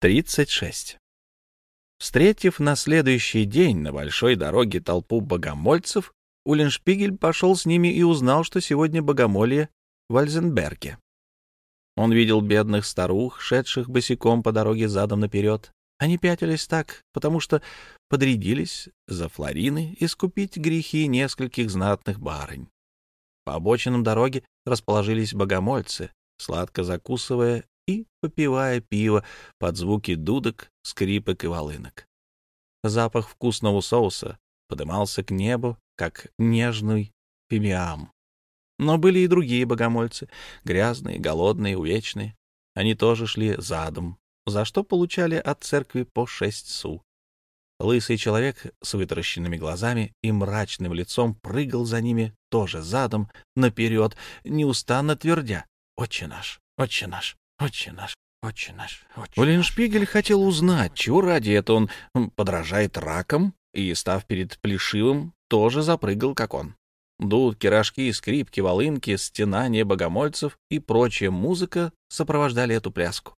36. Встретив на следующий день на большой дороге толпу богомольцев, Уллиншпигель пошел с ними и узнал, что сегодня богомолье в Альзенберге. Он видел бедных старух, шедших босиком по дороге задом наперед. Они пятились так, потому что подрядились за флорины искупить грехи нескольких знатных барынь. По обочинам дороги расположились богомольцы, сладко закусывая и попивая пиво под звуки дудок, скрипок и волынок. Запах вкусного соуса подымался к небу, как нежный фимиам. Но были и другие богомольцы, грязные, голодные, увечные. Они тоже шли задом, за что получали от церкви по шесть су. Лысый человек с вытаращенными глазами и мрачным лицом прыгал за ними тоже задом, наперед, неустанно твердя «Отче наш, отче наш, отче наш, отче наш, отче Уллиншпигель хотел узнать, чего ради это он подражает раком, и, став перед Плешивым, тоже запрыгал, как он. Дудки, рожки, скрипки, волынки, стенания богомольцев и прочая музыка сопровождали эту пляску.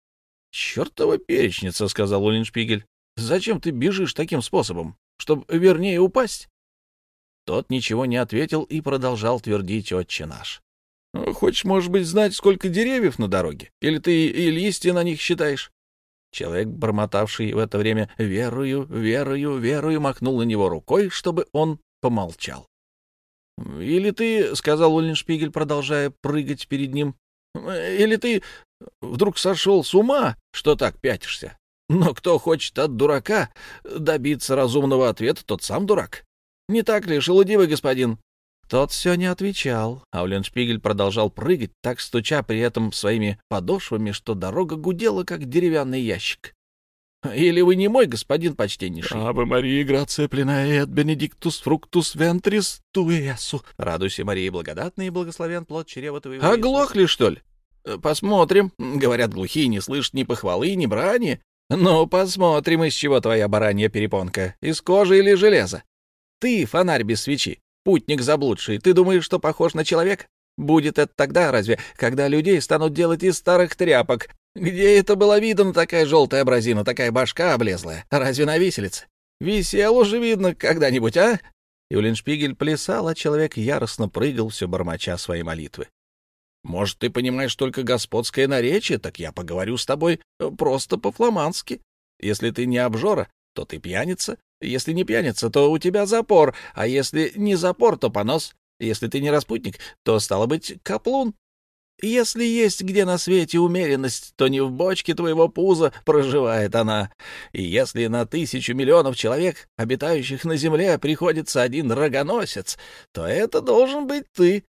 — Чертова перечница, — сказал Уллиншпигель. Зачем ты бежишь таким способом? Чтобы вернее упасть? Тот ничего не ответил и продолжал твердить отче наш. «Ну, хочешь, может быть, знать, сколько деревьев на дороге? Или ты и листья на них считаешь? Человек, бормотавший в это время «верую, верую, верую», махнул на него рукой, чтобы он помолчал. «Или ты, — сказал Уллиншпигель, продолжая прыгать перед ним, — или ты вдруг сошел с ума, что так пятишься? Но кто хочет от дурака добиться разумного ответа, тот сам дурак. Не так ли, шелудивый господин? Тот все не отвечал, а Уленшпигель продолжал прыгать, так стуча при этом своими подошвами, что дорога гудела, как деревянный ящик. Или вы не мой господин почтеннейший? — Ave Мария, грация пленая, benedictus fructus ventris tuesу. — Радуйся, Мария, благодатный и благословен плод чрева твоего. — Оглохли, что ли? — Посмотрим. Говорят, глухие не слышат ни похвалы, ни брани. Ну, посмотрим, из чего твоя баранья перепонка, из кожи или железа. Ты, фонарь без свечи, путник заблудший, ты думаешь, что похож на человека? Будет это тогда, разве, когда людей станут делать из старых тряпок? Где это было видно, такая желтая образина, такая башка облезлая? Разве на виселице? Висел уже, видно, когда-нибудь, а? Юлиншпигель плясал, а человек яростно прыгал, все бормоча свои молитвы. Может, ты понимаешь только господское наречие, так я поговорю с тобой просто по-фламандски. Если ты не обжора, то ты пьяница. Если не пьяница, то у тебя запор, а если не запор, то понос. Если ты не распутник, то, стало быть, каплун. Если есть где на свете умеренность, то не в бочке твоего пуза проживает она. И если на тысячу миллионов человек, обитающих на земле, приходится один рогоносец, то это должен быть ты.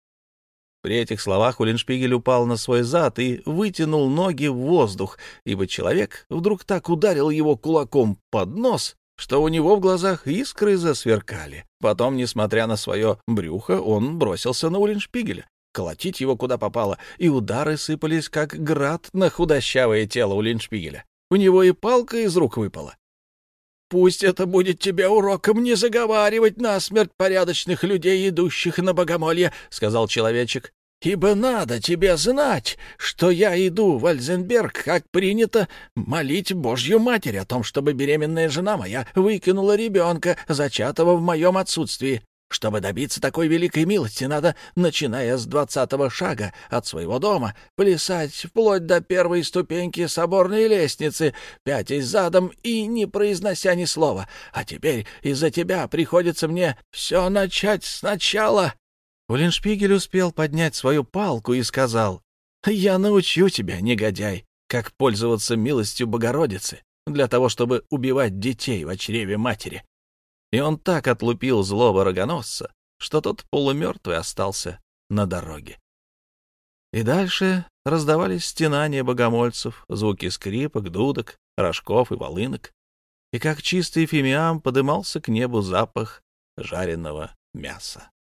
При этих словах Уллиншпигель упал на свой зад и вытянул ноги в воздух, ибо человек вдруг так ударил его кулаком под нос, что у него в глазах искры засверкали. Потом, несмотря на свое брюхо, он бросился на Уллиншпигеля, колотить его куда попало, и удары сыпались, как град на худощавое тело Уллиншпигеля. У него и палка из рук выпала. Пусть это будет тебе уроком не заговаривать насмерть порядочных людей, идущих на богомолье, — сказал человечек. — Ибо надо тебе знать, что я иду в Альзенберг, как принято, молить Божью Матерь о том, чтобы беременная жена моя выкинула ребенка, зачатого в моем отсутствии. Чтобы добиться такой великой милости, надо, начиная с двадцатого шага от своего дома, плясать вплоть до первой ступеньки соборной лестницы, пятясь задом и не произнося ни слова. А теперь из-за тебя приходится мне все начать сначала. Уллиншпигель успел поднять свою палку и сказал, «Я научу тебя, негодяй, как пользоваться милостью Богородицы для того, чтобы убивать детей в чреве матери и он так отлупил злого рогоносца, что тот полумертвый остался на дороге. И дальше раздавались стенания богомольцев, звуки скрипок, дудок, рожков и волынок, и как чистый фимиам подымался к небу запах жареного мяса.